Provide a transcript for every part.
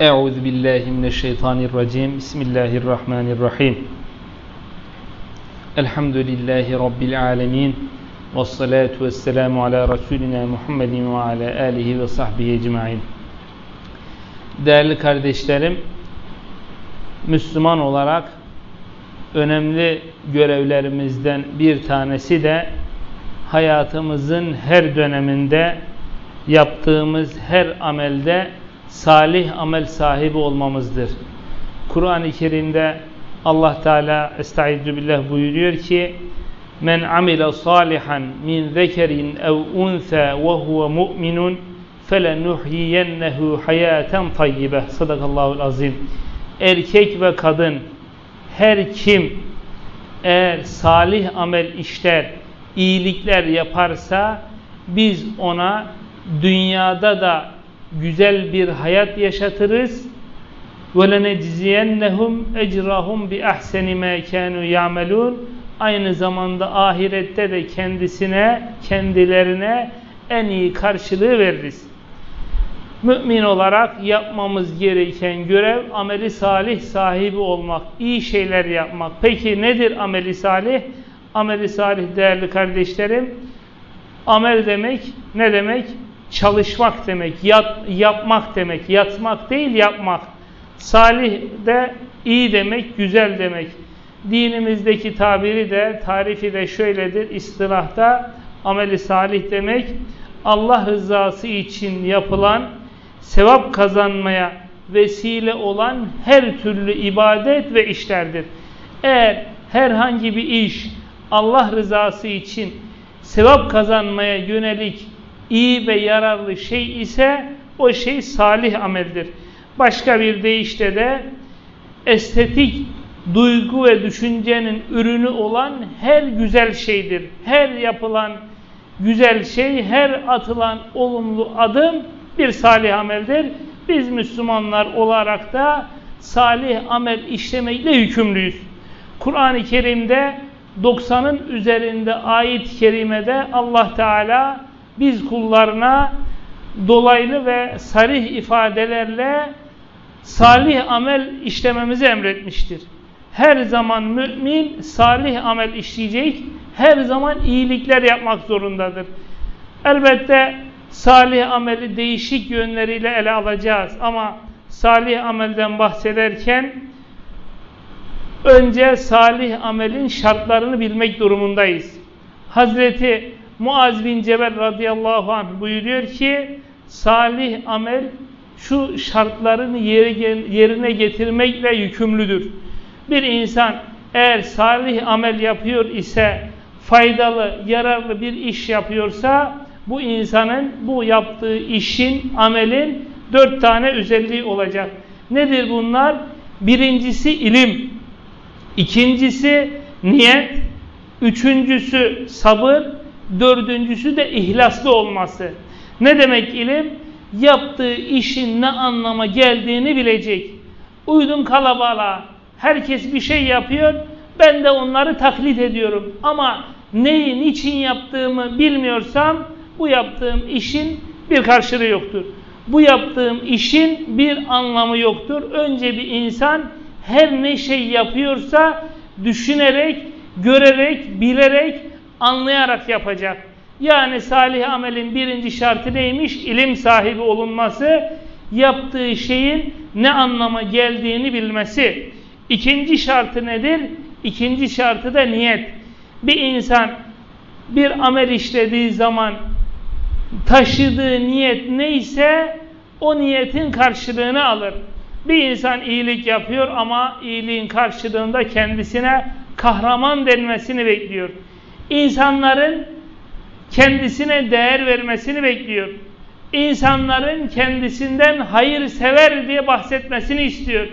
Euzu billahi mineşşeytanirracim. Bismillahirrahmanirrahim. Elhamdülillahi rabbil alamin. Ves salatu vesselamu ala resulina Muhammedin ve ala alihi ve sahbihi ecmaîn. Değerli kardeşlerim, Müslüman olarak önemli görevlerimizden bir tanesi de hayatımızın her döneminde yaptığımız her amelde salih amel sahibi olmamızdır. Kur'an-ı Kerim'de Allah Teala estaizu billah buyuruyor ki Men amile salihan min zekerin ev unsa ve huve mu'minun felenuhyiyennehu hayaten tayyibe. Sadakallahul azim. Erkek ve kadın her kim eğer salih amel işler, iyilikler yaparsa biz ona dünyada da güzel bir hayat yaşatırız. وَلَنَجْزِيَنَّهُمْ اَجْرَهُمْ بِأَحْسَنِ مَا كَانُوا يَعْمَلُونَ Aynı zamanda ahirette de kendisine, kendilerine en iyi karşılığı veririz. Mümin olarak yapmamız gereken görev ameli salih sahibi olmak, iyi şeyler yapmak. Peki nedir ameli salih? Ameli salih değerli kardeşlerim, amel demek ne demek? Çalışmak demek, yat, yapmak demek, yatmak değil yapmak. Salih de iyi demek, güzel demek. Dinimizdeki tabiri de, tarifi de şöyledir, istilahta ameli salih demek, Allah rızası için yapılan, sevap kazanmaya vesile olan her türlü ibadet ve işlerdir. Eğer herhangi bir iş Allah rızası için sevap kazanmaya yönelik iyi ve yararlı şey ise o şey salih ameldir. Başka bir deyişle de estetik duygu ve düşüncenin ürünü olan her güzel şeydir. Her yapılan güzel şey, her atılan olumlu adım bir salih ameldir. Biz Müslümanlar olarak da salih amel işlemekle yükümlüyüz. Kur'an-ı Kerim'de 90'ın üzerinde ayet-i kerimede Allah Teala biz kullarına dolaylı ve sarih ifadelerle salih amel işlememizi emretmiştir. Her zaman mümin salih amel işleyecek, her zaman iyilikler yapmak zorundadır. Elbette salih ameli değişik yönleriyle ele alacağız ama salih amelden bahsederken önce salih amelin şartlarını bilmek durumundayız. Hazreti Muaz bin Cebel radıyallahu anh buyuruyor ki salih amel şu şartlarını yerine getirmekle yükümlüdür. Bir insan eğer salih amel yapıyor ise faydalı, yararlı bir iş yapıyorsa bu insanın bu yaptığı işin, amelin dört tane özelliği olacak. Nedir bunlar? Birincisi ilim, ikincisi niyet, üçüncüsü sabır, dördüncüsü de ihlaslı olması. Ne demek ilim? Yaptığı işin ne anlama geldiğini bilecek. Uydum kalabalığa, herkes bir şey yapıyor, ben de onları taklit ediyorum. Ama neyi, niçin yaptığımı bilmiyorsam bu yaptığım işin bir karşılığı yoktur. Bu yaptığım işin bir anlamı yoktur. Önce bir insan her ne şey yapıyorsa düşünerek, görerek, bilerek, anlayarak yapacak. Yani salih amelin birinci şartı neymiş? İlim sahibi olunması, yaptığı şeyin ne anlama geldiğini bilmesi. İkinci şartı nedir? İkinci şartı da niyet. Bir insan bir amel işlediği zaman taşıdığı niyet neyse o niyetin karşılığını alır. Bir insan iyilik yapıyor ama iyiliğin karşılığında kendisine kahraman denmesini bekliyor. İnsanların kendisine değer vermesini bekliyor. İnsanların kendisinden hayır sever diye bahsetmesini istiyor.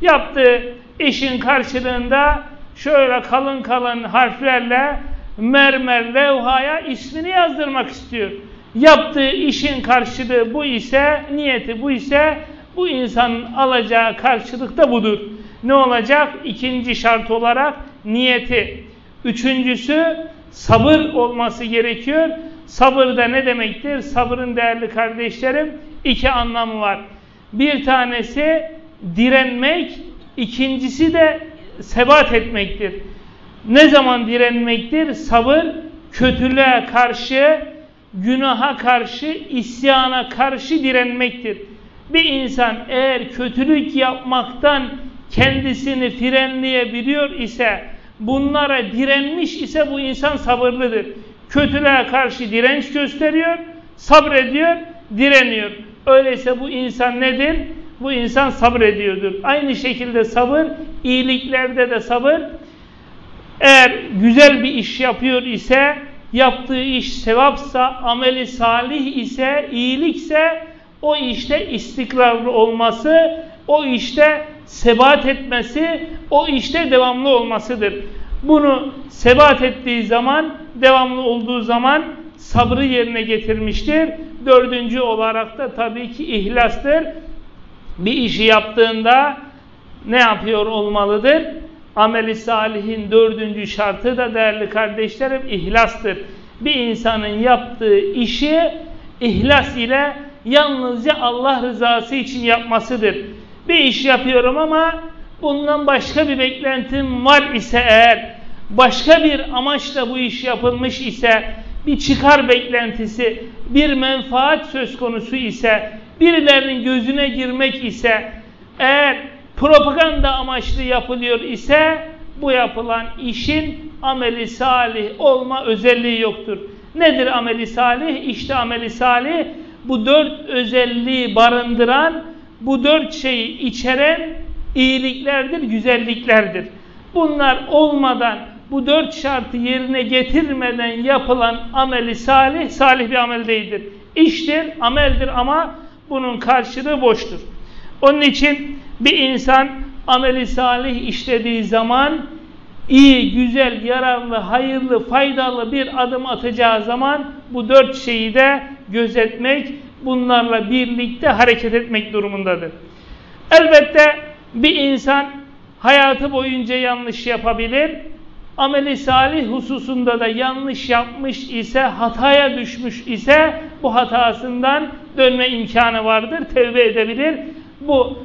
Yaptığı işin karşılığında şöyle kalın kalın harflerle mermer levhaya ismini yazdırmak istiyor. Yaptığı işin karşılığı bu ise, niyeti bu ise bu insanın alacağı karşılık da budur. Ne olacak? İkinci şart olarak niyeti. Üçüncüsü sabır olması gerekiyor. Sabır da ne demektir? Sabırın değerli kardeşlerim iki anlamı var. Bir tanesi direnmek, ikincisi de sebat etmektir. Ne zaman direnmektir? Sabır, kötülüğe karşı, günaha karşı, isyana karşı direnmektir. Bir insan eğer kötülük yapmaktan kendisini frenleyebiliyor ise, bunlara direnmiş ise bu insan sabırlıdır. Kötülüğe karşı direnç gösteriyor, sabrediyor, direniyor. Öyleyse bu insan nedir? Bu insan sabrediyordur. Aynı şekilde sabır, iyiliklerde de sabır. Eğer güzel bir iş yapıyor ise, yaptığı iş sevapsa, ameli salih ise, iyilikse, o işte istikrarlı olması, o işte sebat etmesi, o işte devamlı olmasıdır. Bunu sebat ettiği zaman, devamlı olduğu zaman sabrı yerine getirmiştir. Dördüncü olarak da tabii ki ihlastır. Bir işi yaptığında ne yapıyor olmalıdır? Ameli salihin dördüncü şartı da değerli kardeşlerim ihlastır. Bir insanın yaptığı işi ihlas ile yalnızca Allah rızası için yapmasıdır. Bir iş yapıyorum ama bundan başka bir beklentim var ise eğer, başka bir amaçla bu iş yapılmış ise, bir çıkar beklentisi, bir menfaat söz konusu ise, birilerinin gözüne girmek ise, eğer propaganda amaçlı yapılıyor ise, bu yapılan işin ameli salih olma özelliği yoktur. Nedir ameli salih? İşte ameli salih bu dört özelliği barındıran, bu dört şeyi içeren iyiliklerdir, güzelliklerdir. Bunlar olmadan, bu dört şartı yerine getirmeden yapılan ameli salih, salih bir amel değildir. İştir, ameldir ama bunun karşılığı boştur. Onun için bir insan ameli salih işlediği zaman iyi, güzel, yararlı, hayırlı, faydalı bir adım atacağı zaman bu dört şeyi de gözetmek, bunlarla birlikte hareket etmek durumundadır. Elbette bir insan hayatı boyunca yanlış yapabilir. Ameli salih hususunda da yanlış yapmış ise, hataya düşmüş ise bu hatasından dönme imkanı vardır. Tevbe edebilir. Bu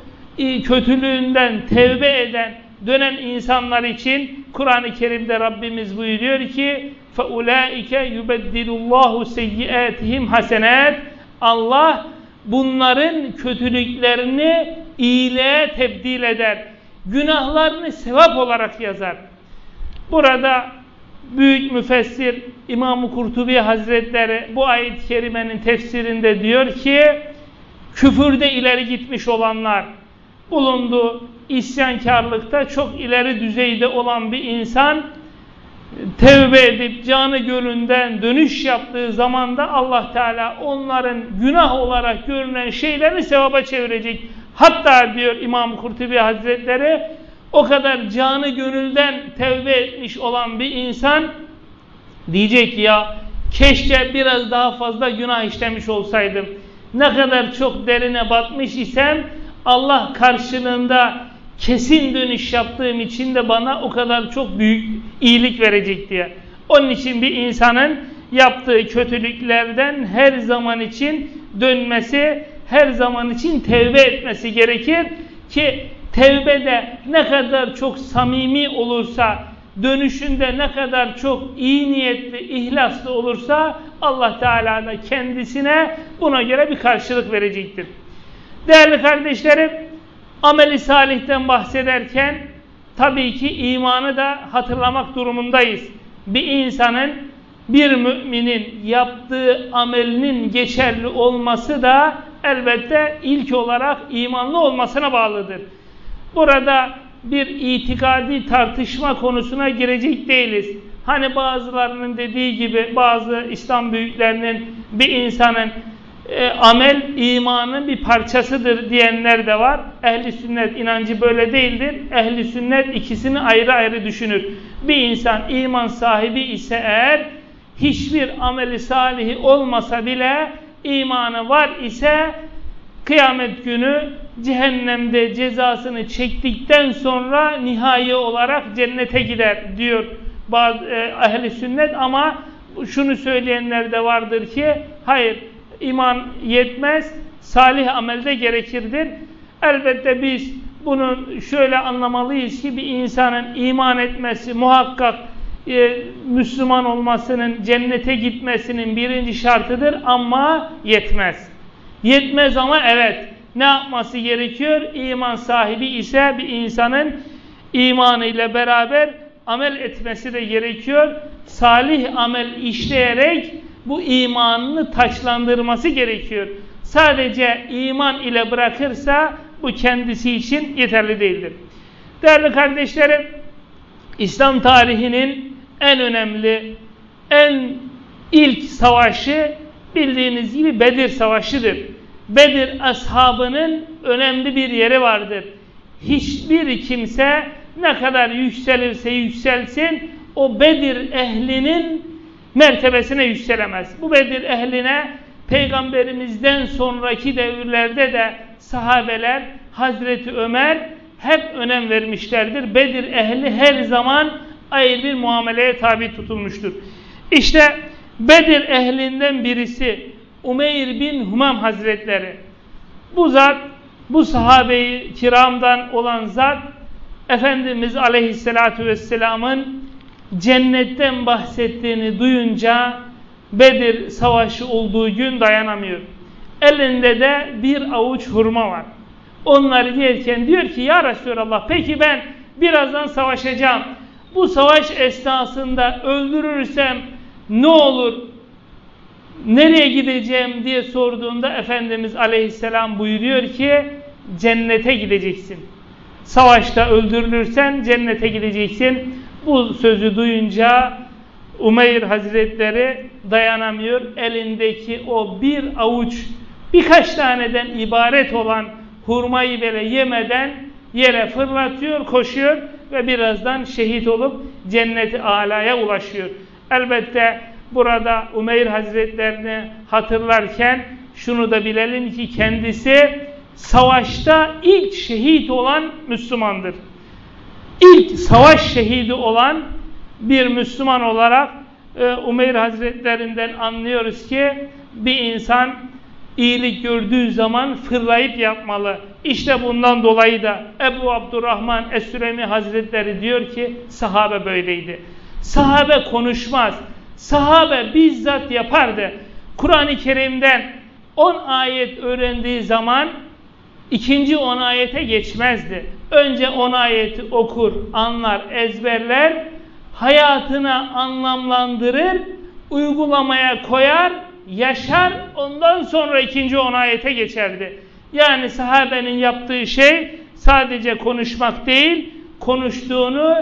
kötülüğünden tevbe eden, dönen insanlar için Kur'an-ı Kerim'de Rabbimiz buyuruyor ki فَاُولَٰئِكَ يُبَدِّلُ اللّٰهُ سَيِّئَاتِهِمْ حَسَنَاتٍ Allah bunların kötülüklerini iyiliğe tebdil eder. Günahlarını sevap olarak yazar. Burada büyük müfessir İmam-ı Kurtubi Hazretleri bu ayet-i kerimenin tefsirinde diyor ki küfürde ileri gitmiş olanlar bulunduğu isyankarlıkta çok ileri düzeyde olan bir insan tevbe edip canı gönlünden dönüş yaptığı zaman da Allah Teala onların günah olarak görünen şeyleri sevaba çevirecek. Hatta diyor İmam Kurtubi Hazretleri o kadar canı gönülden tevbe etmiş olan bir insan diyecek ya keşke biraz daha fazla günah işlemiş olsaydım. Ne kadar çok derine batmış isem Allah karşılığında kesin dönüş yaptığım için de bana o kadar çok büyük iyilik verecek diye. Onun için bir insanın yaptığı kötülüklerden her zaman için dönmesi, her zaman için tevbe etmesi gerekir ki tevbe de ne kadar çok samimi olursa, dönüşünde ne kadar çok iyi niyetli, ihlaslı olursa Allah Teala da kendisine buna göre bir karşılık verecektir. Değerli kardeşlerim, ameli salihten bahsederken tabii ki imanı da hatırlamak durumundayız. Bir insanın, bir müminin yaptığı amelinin geçerli olması da elbette ilk olarak imanlı olmasına bağlıdır. Burada bir itikadi tartışma konusuna girecek değiliz. Hani bazılarının dediği gibi bazı İslam büyüklerinin bir insanın e, amel imanın bir parçasıdır diyenler de var. Ehli sünnet inancı böyle değildir. Ehli sünnet ikisini ayrı ayrı düşünür. Bir insan iman sahibi ise eğer hiçbir ameli salihi olmasa bile imanı var ise kıyamet günü cehennemde cezasını çektikten sonra nihai olarak cennete gider diyor bazı e, ehli sünnet ama şunu söyleyenler de vardır ki hayır iman yetmez. Salih amelde gerekirdir. Elbette biz bunu şöyle anlamalıyız ki bir insanın iman etmesi muhakkak e, Müslüman olmasının, cennete gitmesinin birinci şartıdır ama yetmez. Yetmez ama evet ne yapması gerekiyor? İman sahibi ise bir insanın imanı ile beraber amel etmesi de gerekiyor. Salih amel işleyerek bu imanını taçlandırması gerekiyor. Sadece iman ile bırakırsa bu kendisi için yeterli değildir. Değerli kardeşlerim, İslam tarihinin en önemli, en ilk savaşı bildiğiniz gibi Bedir Savaşı'dır. Bedir ashabının önemli bir yeri vardır. Hiçbir kimse ne kadar yükselirse yükselsin o Bedir ehlinin mertebesine yükselemez. Bu Bedir ehline peygamberimizden sonraki devirlerde de sahabeler Hazreti Ömer hep önem vermişlerdir. Bedir ehli her zaman ayrı bir muameleye tabi tutulmuştur. İşte Bedir ehlinden birisi Umeyr bin Humam Hazretleri. Bu zat, bu sahabeyi kiramdan olan zat, Efendimiz Aleyhisselatü Vesselam'ın cennetten bahsettiğini duyunca Bedir savaşı olduğu gün dayanamıyor. Elinde de bir avuç hurma var. Onları yerken diyor ki ya Resulallah peki ben birazdan savaşacağım. Bu savaş esnasında öldürürsem ne olur? Nereye gideceğim diye sorduğunda Efendimiz Aleyhisselam buyuruyor ki cennete gideceksin. Savaşta öldürülürsen cennete gideceksin. Bu sözü duyunca Umeyr Hazretleri dayanamıyor. Elindeki o bir avuç birkaç taneden ibaret olan hurmayı böyle yemeden yere fırlatıyor, koşuyor ve birazdan şehit olup cenneti alaya ulaşıyor. Elbette burada Umeyr Hazretlerini hatırlarken şunu da bilelim ki kendisi savaşta ilk şehit olan Müslümandır. İlk savaş şehidi olan bir Müslüman olarak e, Umeyr Hazretlerinden anlıyoruz ki bir insan iyilik gördüğü zaman fırlayıp yapmalı. İşte bundan dolayı da Ebu Abdurrahman Es-Süremi Hazretleri diyor ki sahabe böyleydi. Sahabe konuşmaz. Sahabe bizzat yapardı. Kur'an-ı Kerim'den 10 ayet öğrendiği zaman ikinci 10 ayete geçmezdi. Önce 10 ayeti okur, anlar, ezberler, hayatına anlamlandırır, uygulamaya koyar, yaşar, ondan sonra ikinci 10 ayete geçerdi. Yani sahabenin yaptığı şey sadece konuşmak değil, konuştuğunu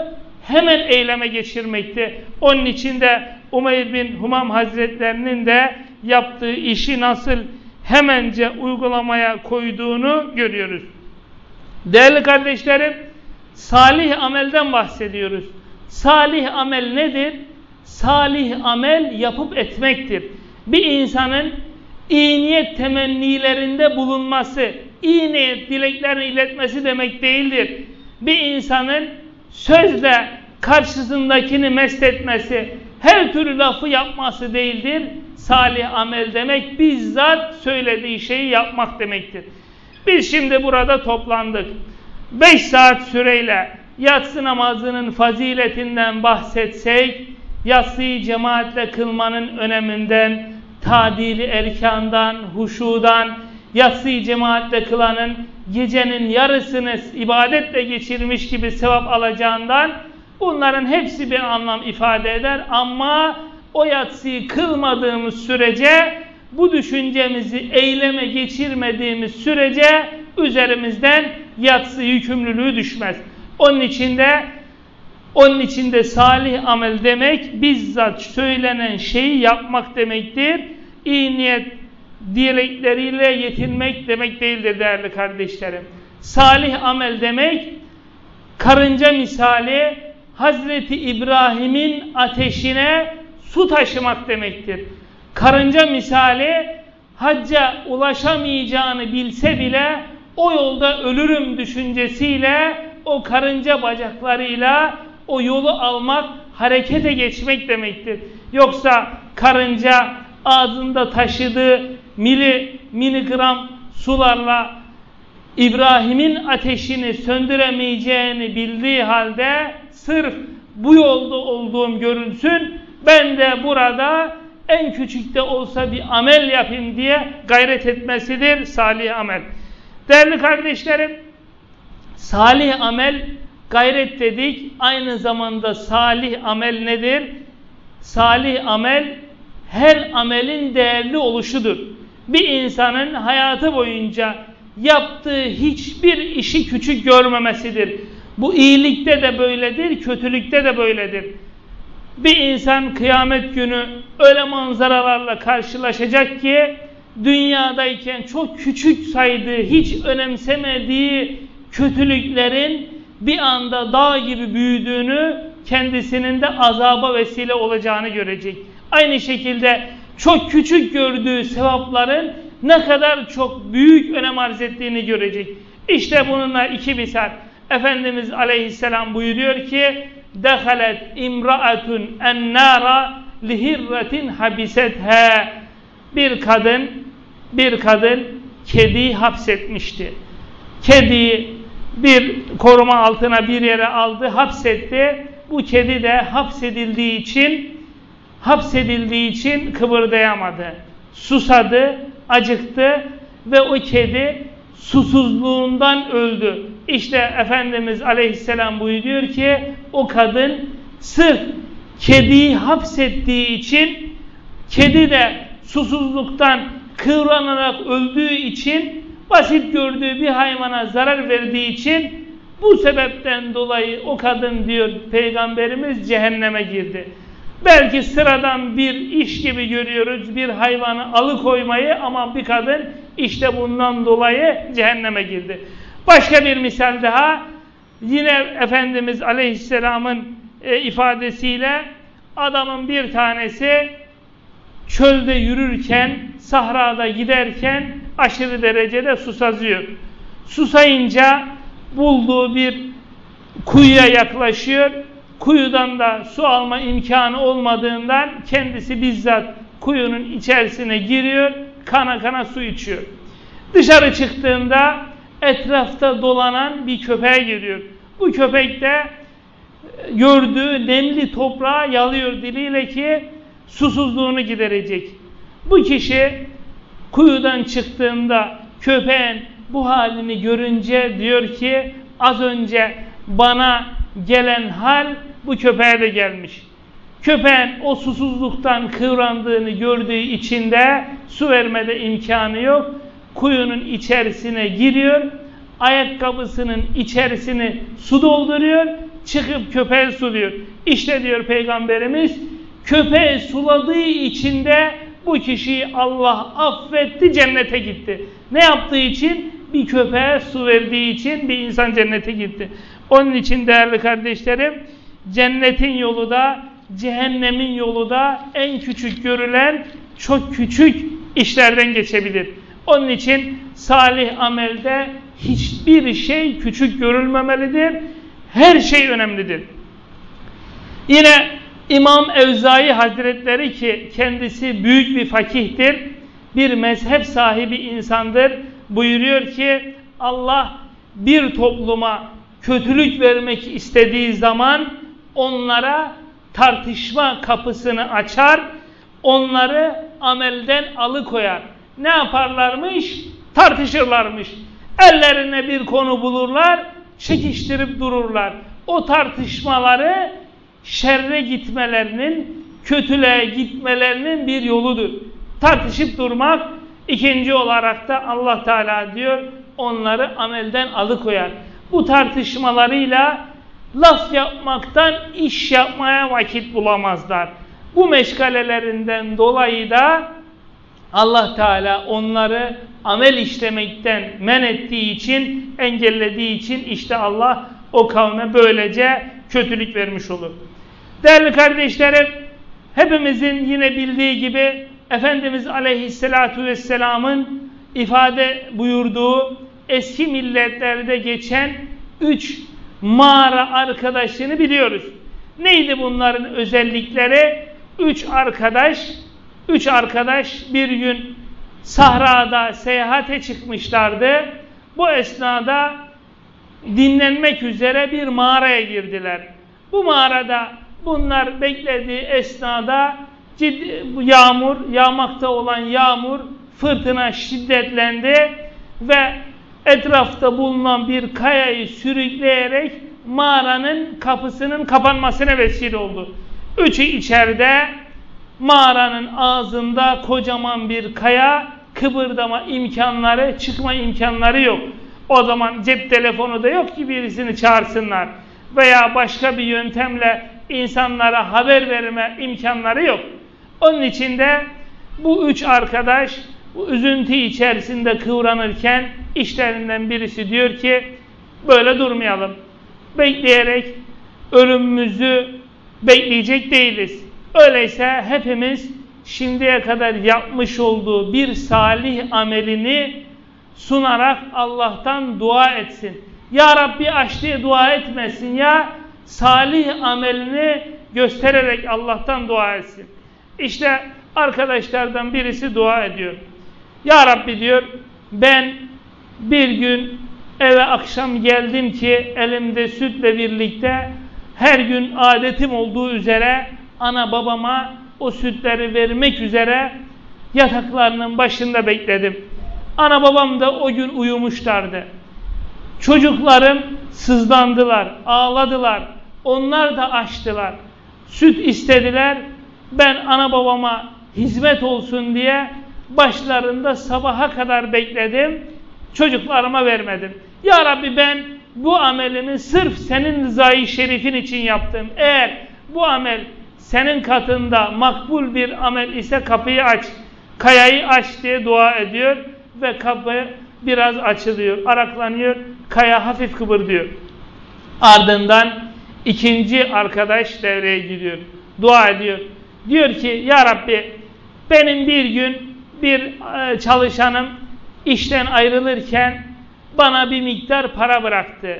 hemen eyleme geçirmekti. Onun için de Umeyr bin Humam Hazretlerinin de yaptığı işi nasıl hemence uygulamaya koyduğunu görüyoruz. Değerli kardeşlerim, salih amelden bahsediyoruz. Salih amel nedir? Salih amel yapıp etmektir. Bir insanın iyi niyet temennilerinde bulunması, iyi niyet dileklerini iletmesi demek değildir. Bir insanın sözle karşısındakini mest etmesi, her türlü lafı yapması değildir. Salih amel demek bizzat söylediği şeyi yapmak demektir. Biz şimdi burada toplandık. Beş saat süreyle yatsı namazının faziletinden bahsetsek, yatsıyı cemaatle kılmanın öneminden, tadili erkandan, huşudan, yatsıyı cemaatle kılanın gecenin yarısını ibadetle geçirmiş gibi sevap alacağından bunların hepsi bir anlam ifade eder ama o yatsıyı kılmadığımız sürece bu düşüncemizi eyleme geçirmediğimiz sürece üzerimizden yatsı yükümlülüğü düşmez. Onun içinde onun içinde salih amel demek bizzat söylenen şeyi yapmak demektir. İyi niyet dilekleriyle yetinmek demek değildir değerli kardeşlerim. Salih amel demek karınca misali Hazreti İbrahim'in ateşine su taşımak demektir. Karınca misali hacca ulaşamayacağını bilse bile o yolda ölürüm düşüncesiyle o karınca bacaklarıyla o yolu almak, harekete geçmek demektir. Yoksa karınca ağzında taşıdığı mili, miligram sularla İbrahim'in ateşini söndüremeyeceğini bildiği halde sırf bu yolda olduğum görünsün ben de burada en küçük de olsa bir amel yapayım diye gayret etmesidir salih amel. Değerli kardeşlerim salih amel gayret dedik aynı zamanda salih amel nedir? Salih amel her amelin değerli oluşudur. Bir insanın hayatı boyunca yaptığı hiçbir işi küçük görmemesidir. Bu iyilikte de böyledir, kötülükte de böyledir. Bir insan kıyamet günü öyle manzaralarla karşılaşacak ki dünyadayken çok küçük saydığı, hiç önemsemediği kötülüklerin bir anda dağ gibi büyüdüğünü, kendisinin de azaba vesile olacağını görecek. Aynı şekilde çok küçük gördüğü sevapların ne kadar çok büyük önem arz ettiğini görecek. İşte bununla iki misal. Efendimiz aleyhisselam buyuruyor ki dehalet imraatun ennara lihirretin habisethe bir kadın bir kadın kediyi hapsetmişti. Kediyi bir koruma altına bir yere aldı, hapsetti. Bu kedi de hapsedildiği için hapsedildiği için kıvırdayamadı. Susadı, acıktı ve o kedi susuzluğundan öldü. İşte Efendimiz Aleyhisselam buyuruyor ki o kadın sırf kediyi hapsettiği için kedi de susuzluktan kıvranarak öldüğü için basit gördüğü bir hayvana zarar verdiği için bu sebepten dolayı o kadın diyor peygamberimiz cehenneme girdi. Belki sıradan bir iş gibi görüyoruz bir hayvanı alıkoymayı ama bir kadın işte bundan dolayı cehenneme girdi. Başka bir misal daha yine Efendimiz Aleyhisselam'ın e, ifadesiyle adamın bir tanesi çölde yürürken, sahrada giderken aşırı derecede susazıyor. Susayınca bulduğu bir kuyuya yaklaşıyor. Kuyudan da su alma imkanı olmadığından kendisi bizzat kuyunun içerisine giriyor, kana kana su içiyor. Dışarı çıktığında etrafta dolanan bir köpeğe giriyor. Bu köpek de e, gördüğü nemli toprağı yalıyor diliyle ki susuzluğunu giderecek. Bu kişi kuyudan çıktığında köpeğin bu halini görünce diyor ki az önce bana gelen hal bu köpeğe de gelmiş. Köpeğin o susuzluktan kıvrandığını gördüğü için de su vermede imkanı yok. Kuyunun içerisine giriyor. Ayakkabısının içerisini su dolduruyor. Çıkıp köpeğe suluyor. İşte diyor Peygamberimiz köpeği suladığı için de bu kişiyi Allah affetti cennete gitti. Ne yaptığı için? Bir köpeğe su verdiği için bir insan cennete gitti. Onun için değerli kardeşlerim cennetin yolu da cehennemin yolu da en küçük görülen çok küçük işlerden geçebilir. Onun için salih amelde hiçbir şey küçük görülmemelidir. Her şey önemlidir. Yine İmam Evzai Hazretleri ki kendisi büyük bir fakihtir, bir mezhep sahibi insandır. Buyuruyor ki Allah bir topluma kötülük vermek istediği zaman onlara tartışma kapısını açar, onları amelden alıkoyar. Ne yaparlarmış? Tartışırlarmış. Ellerine bir konu bulurlar, çekiştirip dururlar. O tartışmaları şerre gitmelerinin, kötülüğe gitmelerinin bir yoludur. Tartışıp durmak, ikinci olarak da Allah Teala diyor, onları amelden alıkoyar. Bu tartışmalarıyla laf yapmaktan iş yapmaya vakit bulamazlar. Bu meşgalelerinden dolayı da Allah Teala onları amel işlemekten men ettiği için, engellediği için işte Allah o kavme böylece kötülük vermiş olur. Değerli kardeşlerim, hepimizin yine bildiği gibi Efendimiz Aleyhisselatü Vesselam'ın ifade buyurduğu eski milletlerde geçen üç mağara arkadaşını biliyoruz. Neydi bunların özellikleri? Üç arkadaş, üç arkadaş bir gün sahrada seyahate çıkmışlardı. Bu esnada dinlenmek üzere bir mağaraya girdiler. Bu mağarada bunlar beklediği esnada ciddi, yağmur, yağmakta olan yağmur, fırtına şiddetlendi ve etrafta bulunan bir kayayı sürükleyerek mağaranın kapısının kapanmasına vesile oldu. Üçü içeride mağaranın ağzında kocaman bir kaya kıpırdama imkanları, çıkma imkanları yok. O zaman cep telefonu da yok ki birisini çağırsınlar. Veya başka bir yöntemle insanlara haber verme imkanları yok. Onun için de bu üç arkadaş bu üzüntü içerisinde kıvranırken işlerinden birisi diyor ki böyle durmayalım. Bekleyerek ölümümüzü bekleyecek değiliz. Öyleyse hepimiz şimdiye kadar yapmış olduğu bir salih amelini sunarak Allah'tan dua etsin. Ya Rabbi aç diye dua etmesin ya salih amelini göstererek Allah'tan dua etsin. İşte arkadaşlardan birisi dua ediyor. Ya Rabbi diyor ben bir gün eve akşam geldim ki elimde sütle birlikte her gün adetim olduğu üzere ana babama o sütleri vermek üzere yataklarının başında bekledim. Ana babam da o gün uyumuşlardı. Çocuklarım sızlandılar, ağladılar. Onlar da açtılar. Süt istediler. Ben ana babama hizmet olsun diye başlarında sabaha kadar bekledim. Çocuklarıma vermedim. Ya Rabbi ben bu amelimi sırf senin rızayı şerifin için yaptım. Eğer bu amel senin katında makbul bir amel ise kapıyı aç. Kayayı aç diye dua ediyor ve kapı biraz açılıyor, araklanıyor, kaya hafif kıpırdıyor. Ardından ikinci arkadaş devreye giriyor, dua ediyor. Diyor ki ya Rabbi benim bir gün bir e, çalışanım işten ayrılırken bana bir miktar para bıraktı.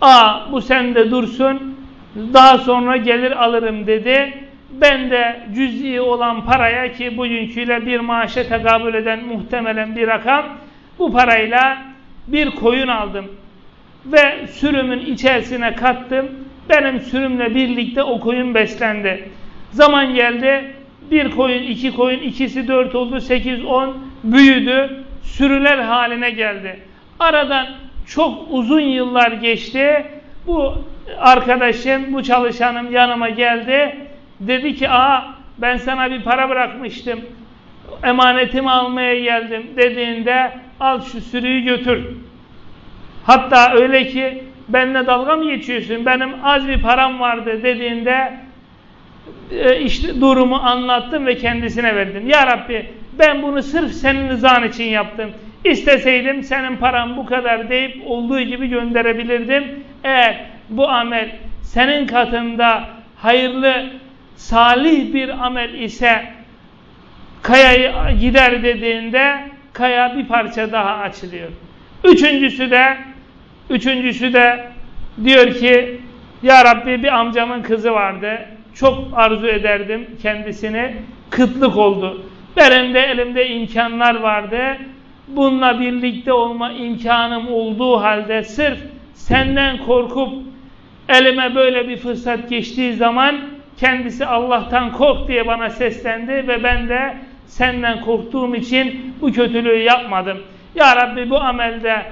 A bu sende dursun daha sonra gelir alırım dedi. Ben de cüz'i olan paraya ki bugünküyle bir maaşa tekabül eden muhtemelen bir rakam bu parayla bir koyun aldım ve sürümün içerisine kattım. Benim sürümle birlikte o koyun beslendi. Zaman geldi bir koyun, iki koyun, ikisi dört oldu, sekiz, on büyüdü, sürüler haline geldi. Aradan çok uzun yıllar geçti. Bu arkadaşım, bu çalışanım yanıma geldi. Dedi ki, aa ben sana bir para bırakmıştım. Emanetimi almaya geldim dediğinde al şu sürüyü götür. Hatta öyle ki benimle dalga mı geçiyorsun? Benim az bir param vardı dediğinde e, işte durumu anlattım ve kendisine verdim. Ya Rabbi ben bunu sırf senin rızan için yaptım. İsteseydim senin param bu kadar deyip olduğu gibi gönderebilirdim. Eğer bu amel senin katında hayırlı, salih bir amel ise kayayı gider dediğinde kaya bir parça daha açılıyor. Üçüncüsü de üçüncüsü de diyor ki Ya Rabbi bir amcamın kızı vardı. Çok arzu ederdim kendisini. Kıtlık oldu. Benim de elimde imkanlar vardı. Bununla birlikte olma imkanım olduğu halde sırf senden korkup elime böyle bir fırsat geçtiği zaman kendisi Allah'tan kork diye bana seslendi ve ben de senden korktuğum için bu kötülüğü yapmadım. Ya Rabbi bu amelde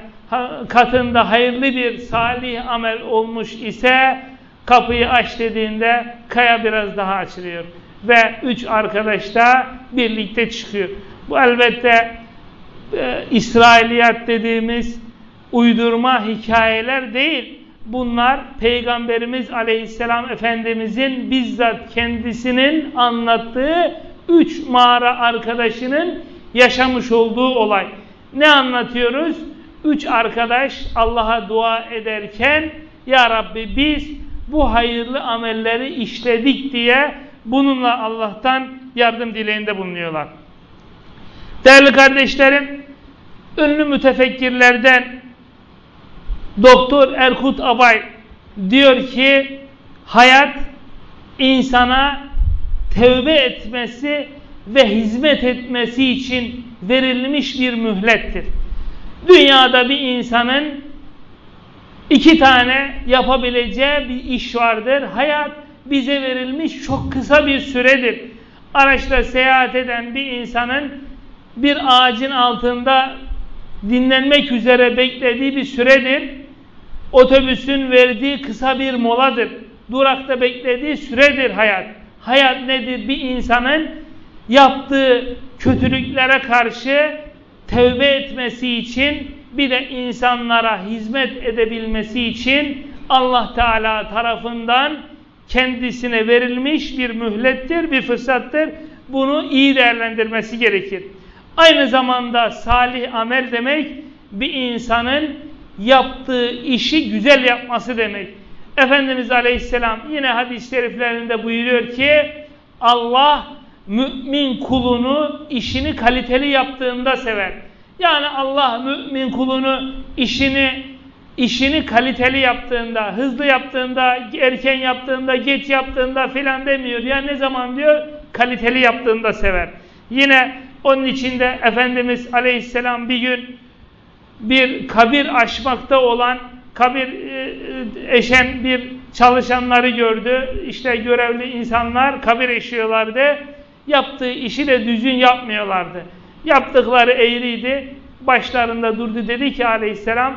katında hayırlı bir salih amel olmuş ise kapıyı aç dediğinde kaya biraz daha açılıyor. Ve üç arkadaş da birlikte çıkıyor. Bu elbette e, İsrailiyat dediğimiz uydurma hikayeler değil. Bunlar Peygamberimiz Aleyhisselam Efendimizin bizzat kendisinin anlattığı üç mağara arkadaşının yaşamış olduğu olay. Ne anlatıyoruz? Üç arkadaş Allah'a dua ederken Ya Rabbi biz bu hayırlı amelleri işledik diye bununla Allah'tan yardım dileğinde bulunuyorlar. Değerli kardeşlerim, ünlü mütefekkirlerden Doktor Erkut Abay diyor ki hayat insana tevbe etmesi ve hizmet etmesi için verilmiş bir mühlettir. Dünyada bir insanın iki tane yapabileceği bir iş vardır. Hayat bize verilmiş çok kısa bir süredir. Araçla seyahat eden bir insanın bir ağacın altında dinlenmek üzere beklediği bir süredir. Otobüsün verdiği kısa bir moladır. Durakta beklediği süredir hayat. Hayat nedir? Bir insanın yaptığı kötülüklere karşı tevbe etmesi için bir de insanlara hizmet edebilmesi için Allah Teala tarafından kendisine verilmiş bir mühlettir, bir fırsattır. Bunu iyi değerlendirmesi gerekir. Aynı zamanda salih amel demek bir insanın yaptığı işi güzel yapması demek. Efendimiz Aleyhisselam yine hadis-i şeriflerinde buyuruyor ki Allah mümin kulunu işini kaliteli yaptığında sever. Yani Allah mümin kulunu işini işini kaliteli yaptığında, hızlı yaptığında, erken yaptığında, geç yaptığında filan demiyor. Ya ne zaman diyor? Kaliteli yaptığında sever. Yine onun içinde Efendimiz Aleyhisselam bir gün bir kabir aşmakta olan kabir e, e, eşen bir çalışanları gördü. İşte görevli insanlar kabir eşiyorlardı. Yaptığı işi de düzgün yapmıyorlardı. Yaptıkları eğriydi. Başlarında durdu dedi ki aleyhisselam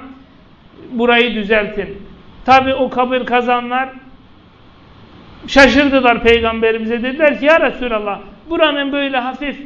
burayı düzeltin. Tabi o kabir kazanlar şaşırdılar peygamberimize dediler ki ya Resulallah buranın böyle hafif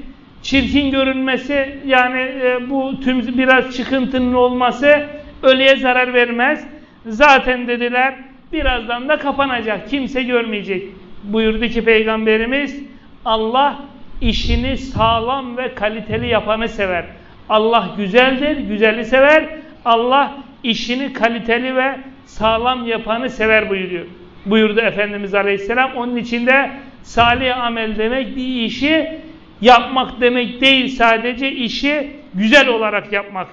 çirkin görünmesi yani e, bu tüm biraz çıkıntının olması ölüye zarar vermez. Zaten dediler birazdan da kapanacak kimse görmeyecek. Buyurdu ki peygamberimiz Allah işini sağlam ve kaliteli yapanı sever. Allah güzeldir, güzeli sever. Allah işini kaliteli ve sağlam yapanı sever buyuruyor. Buyurdu Efendimiz Aleyhisselam. Onun içinde salih amel demek bir işi yapmak demek değil sadece işi güzel olarak yapmak.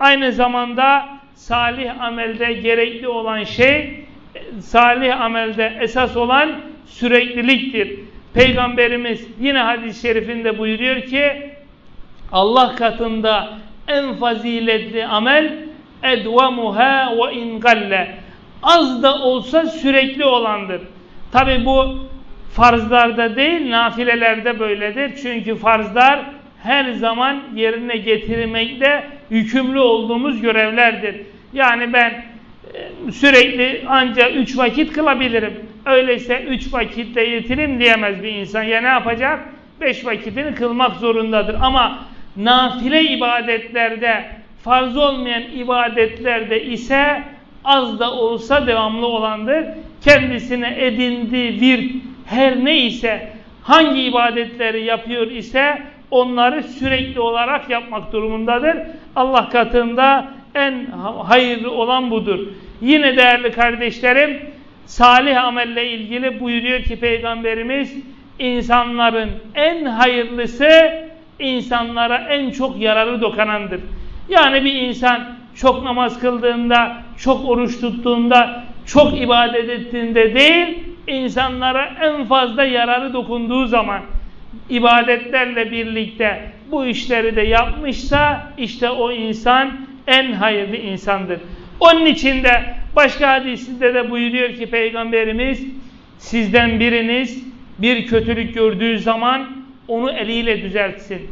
Aynı zamanda salih amelde gerekli olan şey salih amelde esas olan sürekliliktir. Peygamberimiz yine hadis-i şerifinde buyuruyor ki Allah katında en faziletli amel edvamuha ve ingalle az da olsa sürekli olandır. Tabi bu farzlarda değil nafilelerde böyledir. Çünkü farzlar her zaman yerine getirmekte yükümlü olduğumuz görevlerdir. Yani ben e, sürekli ancak üç vakit kılabilirim. Öyleyse üç vakitte yetirim diyemez bir insan. Ya ne yapacak? Beş vakitini kılmak zorundadır. Ama nafile ibadetlerde, farz olmayan ibadetlerde ise az da olsa devamlı olandır. Kendisine edindiği bir her ne ise hangi ibadetleri yapıyor ise onları sürekli olarak yapmak durumundadır. Allah katında en hayırlı olan budur. Yine değerli kardeşlerim salih amelle ilgili buyuruyor ki Peygamberimiz insanların en hayırlısı insanlara en çok yararı dokanandır. Yani bir insan çok namaz kıldığında, çok oruç tuttuğunda, çok ibadet ettiğinde değil, insanlara en fazla yararı dokunduğu zaman ibadetlerle birlikte bu işleri de yapmışsa işte o insan en hayırlı insandır. Onun için de başka hadisinde de buyuruyor ki Peygamberimiz sizden biriniz bir kötülük gördüğü zaman onu eliyle düzeltsin.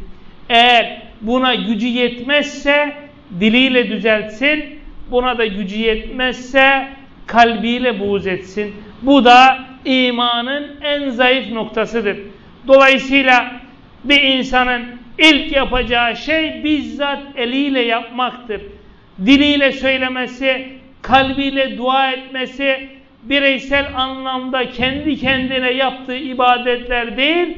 Eğer buna gücü yetmezse diliyle düzeltsin. Buna da gücü yetmezse kalbiyle buğz etsin. Bu da imanın en zayıf noktasıdır. Dolayısıyla bir insanın ilk yapacağı şey bizzat eliyle yapmaktır. Diliyle söylemesi, kalbiyle dua etmesi, bireysel anlamda kendi kendine yaptığı ibadetler değil,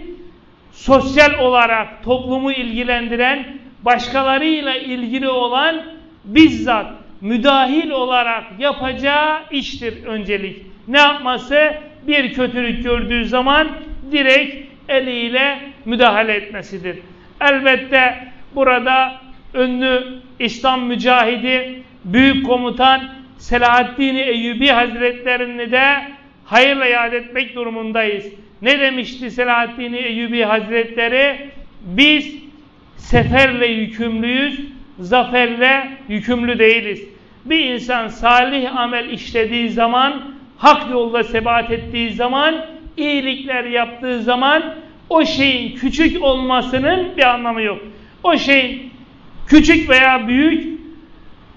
sosyal olarak toplumu ilgilendiren, başkalarıyla ilgili olan bizzat müdahil olarak yapacağı iştir öncelik. Ne yapması? Bir kötülük gördüğü zaman direkt eliyle müdahale etmesidir. Elbette burada ünlü İslam mücahidi, büyük komutan Selahaddin Eyyubi Hazretlerini de hayırla yad etmek durumundayız. Ne demişti Selahaddin Eyyubi Hazretleri? Biz seferle yükümlüyüz, zaferle yükümlü değiliz. Bir insan salih amel işlediği zaman, hak yolda sebat ettiği zaman, iyilikler yaptığı zaman o şeyin küçük olmasının bir anlamı yok. O şeyin küçük veya büyük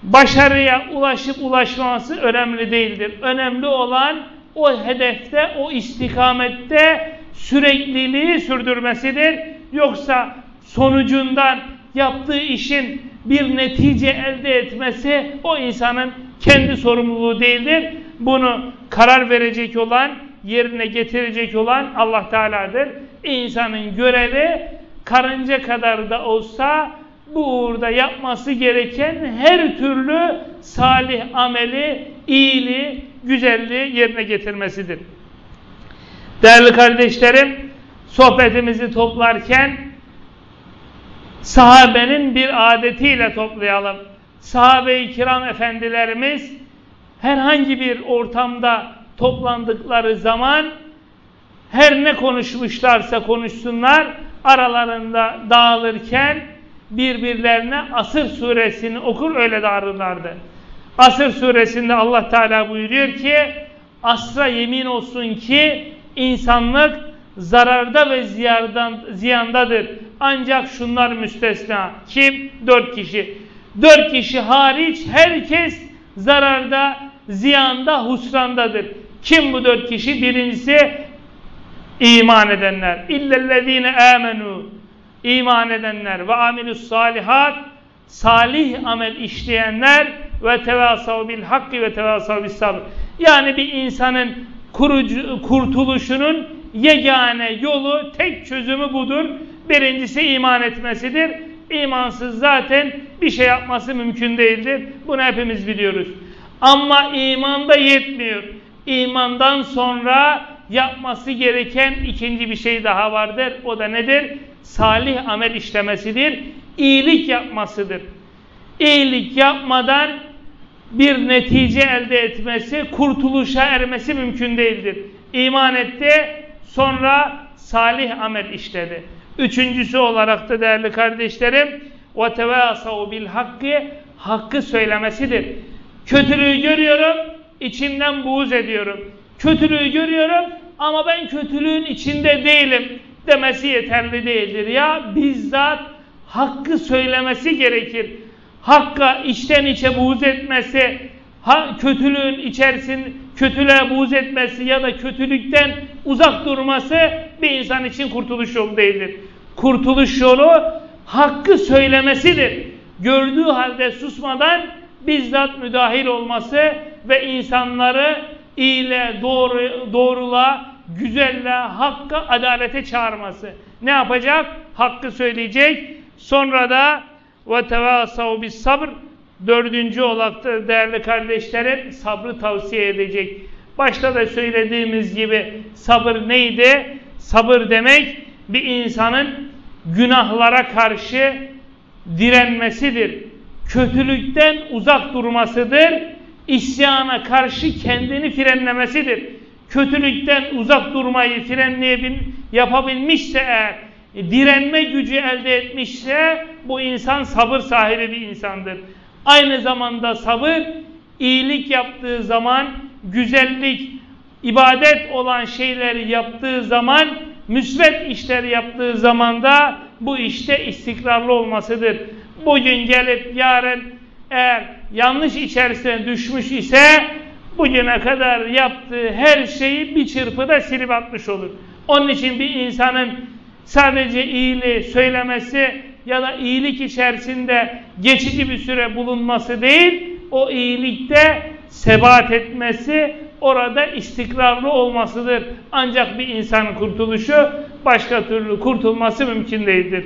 başarıya ulaşıp ulaşmaması önemli değildir. Önemli olan o hedefte, o istikamette sürekliliği sürdürmesidir. Yoksa sonucundan yaptığı işin bir netice elde etmesi o insanın kendi sorumluluğu değildir. Bunu karar verecek olan, yerine getirecek olan Allah Teala'dır. İnsanın görevi karınca kadar da olsa bu uğurda yapması gereken her türlü salih ameli, iyiliği, güzelliği yerine getirmesidir. Değerli kardeşlerim, sohbetimizi toplarken sahabenin bir adetiyle toplayalım. Sahabe-i kiram efendilerimiz herhangi bir ortamda toplandıkları zaman her ne konuşmuşlarsa konuşsunlar aralarında dağılırken birbirlerine Asır suresini okur öyle dağılırlardı. Asır suresinde Allah Teala buyuruyor ki asra yemin olsun ki insanlık zararda ve ziyardan, ziyandadır. Ancak şunlar müstesna. Kim? Dört kişi. Dört kişi hariç herkes zararda, ziyanda, husrandadır. Kim bu dört kişi? Birincisi iman edenler. İllellezine amenu iman edenler ve amilus salihat salih amel işleyenler ve tevasav bil hakkı ve tevasav bis sabr. Yani bir insanın kurucu, kurtuluşunun yegane yolu, tek çözümü budur. Birincisi iman etmesidir. İmansız zaten bir şey yapması mümkün değildir. Bunu hepimiz biliyoruz. Ama imanda yetmiyor. İmandan sonra yapması gereken ikinci bir şey daha vardır. O da nedir? Salih amel işlemesidir. İyilik yapmasıdır. İyilik yapmadan bir netice elde etmesi, kurtuluşa ermesi mümkün değildir. İman etti, sonra salih amel işledi. Üçüncüsü olarak da değerli kardeşlerim, وَتَوَاسَوْ بِالْحَقِّ Hakkı söylemesidir. Kötülüğü görüyorum, içimden buğz ediyorum. Kötülüğü görüyorum ama ben kötülüğün içinde değilim demesi yeterli değildir. Ya bizzat hakkı söylemesi gerekir. Hakka içten içe buğz etmesi, kötülüğün içerisin, kötülüğe buğz etmesi ya da kötülükten uzak durması bir insan için kurtuluş yolu değildir. Kurtuluş yolu hakkı söylemesidir. Gördüğü halde susmadan bizzat müdahil olması ve insanları iyile, doğru, doğrula, güzelle, hakka, adalete çağırması. Ne yapacak? Hakkı söyleyecek. Sonra da ve tevasav bis sabr dördüncü olarak da değerli kardeşlerim sabrı tavsiye edecek. Başta da söylediğimiz gibi sabır neydi? Sabır demek bir insanın günahlara karşı direnmesidir. Kötülükten uzak durmasıdır. İsyana karşı kendini frenlemesidir. Kötülükten uzak durmayı frenleyebil yapabilmişse eğer direnme gücü elde etmişse bu insan sabır sahibi bir insandır. Aynı zamanda sabır iyilik yaptığı zaman, güzellik, ibadet olan şeyleri yaptığı zaman, müsbet işler yaptığı zaman da bu işte istikrarlı olmasıdır. Bugün gelip yarın eğer yanlış içerisine düşmüş ise bugüne kadar yaptığı her şeyi bir çırpıda silip atmış olur. Onun için bir insanın sadece iyiliği söylemesi ya da iyilik içerisinde geçici bir süre bulunması değil, o iyilikte sebat etmesi, orada istikrarlı olmasıdır. Ancak bir insanın kurtuluşu başka türlü kurtulması mümkün değildir.